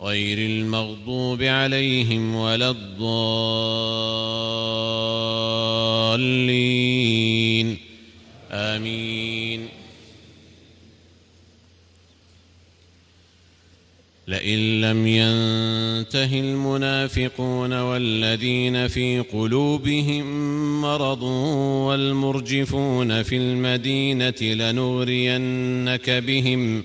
غير المغضوب عليهم ولا الضالين. آمين. لئن لم ينته المنافقون والذين في قلوبهم مرض والمرجفون في المدينة لنغرينك بهم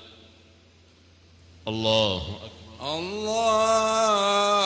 الله أكبر. الله